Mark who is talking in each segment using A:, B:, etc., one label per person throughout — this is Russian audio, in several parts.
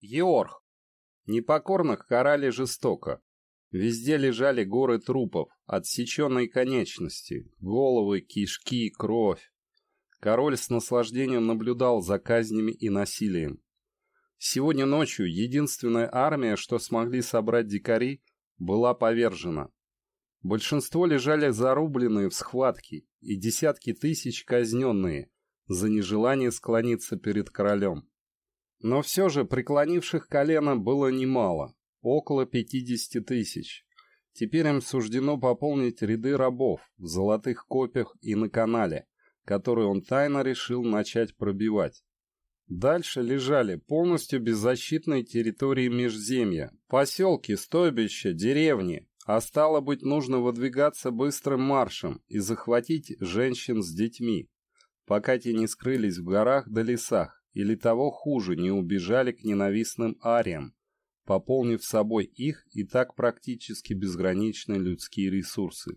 A: Еорх. Непокорных карали жестоко. Везде лежали горы трупов, отсеченные конечности, головы, кишки, кровь. Король с наслаждением наблюдал за казнями и насилием. Сегодня ночью единственная армия, что смогли собрать дикари, была повержена. Большинство лежали зарубленные в схватке и десятки тысяч казненные за нежелание склониться перед королем. Но все же преклонивших колено было немало, около 50 тысяч. Теперь им суждено пополнить ряды рабов в золотых копиях и на канале, который он тайно решил начать пробивать. Дальше лежали полностью беззащитные территории Межземья, поселки, стойбища, деревни, а стало быть, нужно выдвигаться быстрым маршем и захватить женщин с детьми, пока те не скрылись в горах да лесах, или того хуже, не убежали к ненавистным ариям, пополнив собой их и так практически безграничные людские ресурсы.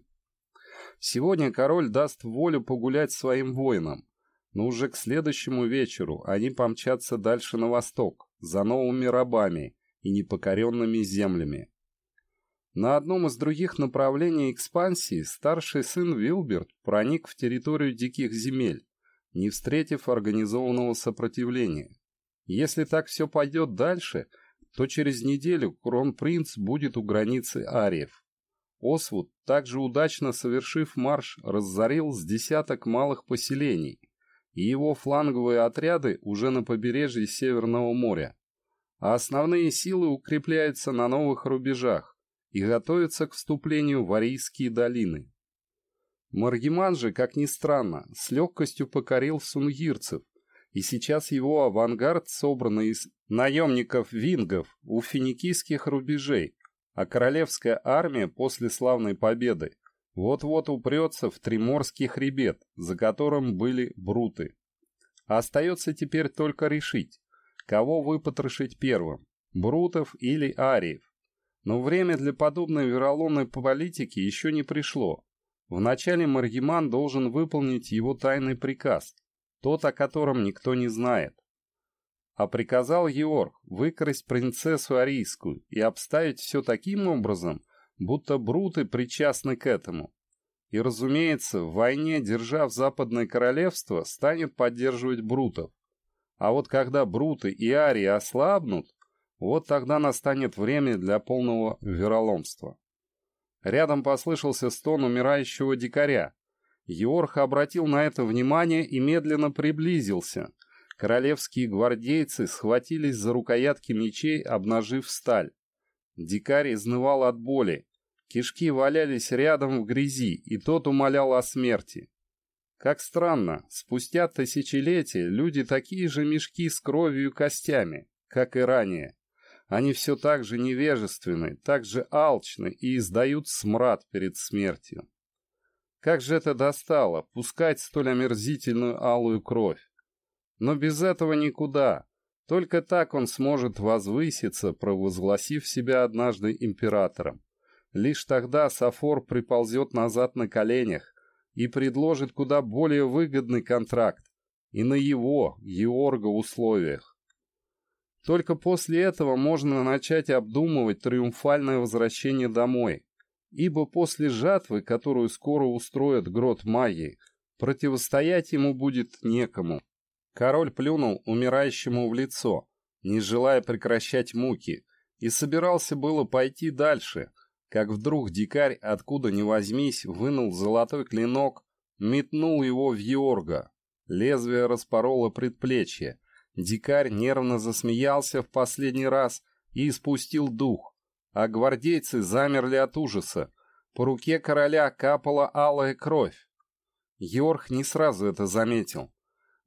A: Сегодня король даст волю погулять своим воинам, но уже к следующему вечеру они помчатся дальше на восток, за новыми рабами и непокоренными землями. На одном из других направлений экспансии старший сын Вилберт проник в территорию диких земель, не встретив организованного сопротивления. Если так все пойдет дальше, то через неделю кронпринц будет у границы Ариев. Освуд, также удачно совершив марш, разорил с десяток малых поселений, и его фланговые отряды уже на побережье Северного моря. А основные силы укрепляются на новых рубежах и готовятся к вступлению в Арийские долины. Маргиман же, как ни странно, с легкостью покорил сунгирцев, и сейчас его авангард, собранный из наемников-вингов у финикийских рубежей, а королевская армия после славной победы вот-вот упрется в Триморский хребет, за которым были бруты. А остается теперь только решить, кого выпотрошить первым, брутов или ариев. Но время для подобной вероломной политики еще не пришло. Вначале Маргиман должен выполнить его тайный приказ, тот, о котором никто не знает. А приказал Георг выкрасть принцессу Арийскую и обставить все таким образом, будто бруты причастны к этому. И, разумеется, в войне, держав Западное Королевство, станет поддерживать брутов. А вот когда бруты и арии ослабнут, вот тогда настанет время для полного вероломства. Рядом послышался стон умирающего дикаря. Еорх обратил на это внимание и медленно приблизился. Королевские гвардейцы схватились за рукоятки мечей, обнажив сталь. Дикарь изнывал от боли. Кишки валялись рядом в грязи, и тот умолял о смерти. Как странно, спустя тысячелетия люди такие же мешки с кровью и костями, как и ранее. Они все так же невежественны, так же алчны и издают смрад перед смертью. Как же это достало, пускать столь омерзительную алую кровь? Но без этого никуда. Только так он сможет возвыситься, провозгласив себя однажды императором. Лишь тогда Сафор приползет назад на коленях и предложит куда более выгодный контракт, и на его, Георга, условиях. Только после этого можно начать обдумывать триумфальное возвращение домой, ибо после жатвы, которую скоро устроит грот магии, противостоять ему будет некому. Король плюнул умирающему в лицо, не желая прекращать муки, и собирался было пойти дальше, как вдруг дикарь, откуда ни возьмись, вынул золотой клинок, метнул его в Йорга. Лезвие распороло предплечье, Дикарь нервно засмеялся в последний раз и испустил дух, а гвардейцы замерли от ужаса. По руке короля капала алая кровь. Йорх не сразу это заметил.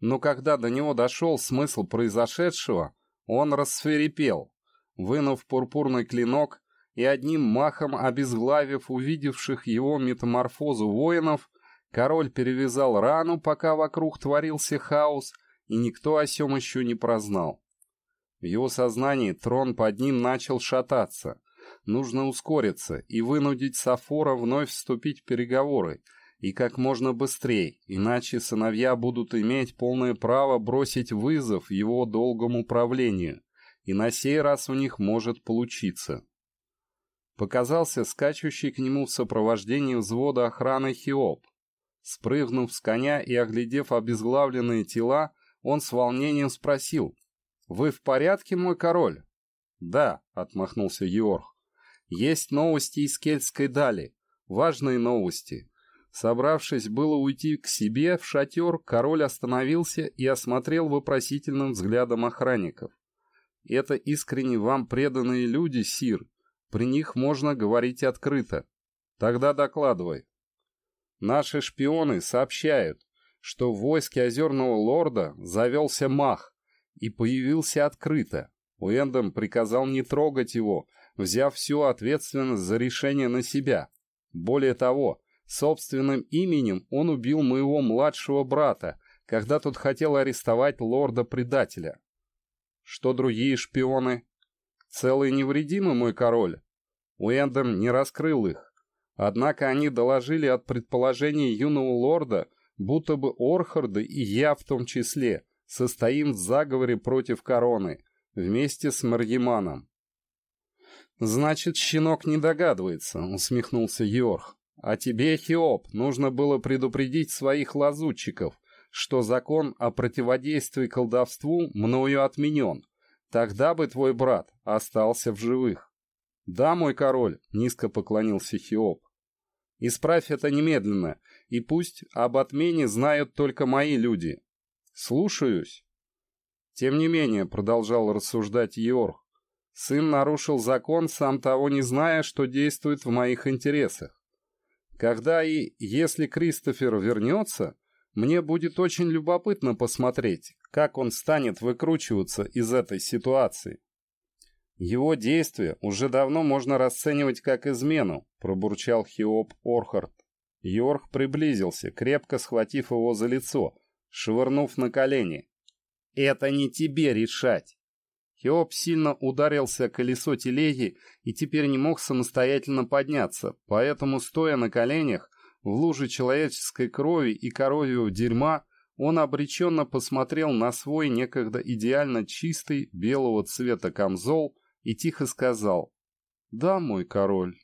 A: Но когда до него дошел смысл произошедшего, он рассверепел, вынув пурпурный клинок и одним махом обезглавив увидевших его метаморфозу воинов, король перевязал рану, пока вокруг творился хаос, и никто о сем еще не прознал. В его сознании трон под ним начал шататься. Нужно ускориться и вынудить Сафора вновь вступить в переговоры, и как можно быстрее, иначе сыновья будут иметь полное право бросить вызов его долгому правлению, и на сей раз у них может получиться. Показался скачущий к нему в сопровождении взвода охраны Хиоп. Спрыгнув с коня и оглядев обезглавленные тела, он с волнением спросил, «Вы в порядке, мой король?» «Да», — отмахнулся Йорх. «Есть новости из Кельтской дали. Важные новости. Собравшись было уйти к себе в шатер, король остановился и осмотрел вопросительным взглядом охранников. «Это искренне вам преданные люди, Сир. При них можно говорить открыто. Тогда докладывай». Наши шпионы сообщают, что в войске Озерного Лорда завелся мах и появился открыто. Уэндом приказал не трогать его, взяв всю ответственность за решение на себя. Более того, Собственным именем он убил моего младшего брата, когда тот хотел арестовать лорда-предателя. Что другие шпионы? Целый невредимый мой король. Уэндом не раскрыл их. Однако они доложили от предположения юного лорда, будто бы Орхарды и я в том числе состоим в заговоре против короны вместе с Маргиманом. «Значит, щенок не догадывается», — усмехнулся Йорх. А тебе, Хиоп, нужно было предупредить своих лазутчиков, что закон о противодействии колдовству мною отменен. Тогда бы твой брат остался в живых. Да, мой король, низко поклонился Хиоп. Исправь это немедленно, и пусть об отмене знают только мои люди. Слушаюсь. Тем не менее, продолжал рассуждать Йорх, сын нарушил закон, сам того не зная, что действует в моих интересах. Когда и если Кристофер вернется, мне будет очень любопытно посмотреть, как он станет выкручиваться из этой ситуации. Его действия уже давно можно расценивать как измену, пробурчал Хиоп Орхард. Йорх приблизился, крепко схватив его за лицо, швырнув на колени. «Это не тебе решать!» Хеоп сильно ударился колесо телеги и теперь не мог самостоятельно подняться, поэтому, стоя на коленях, в луже человеческой крови и коровьего дерьма, он обреченно посмотрел на свой некогда идеально чистый белого цвета камзол и тихо сказал «Да, мой король».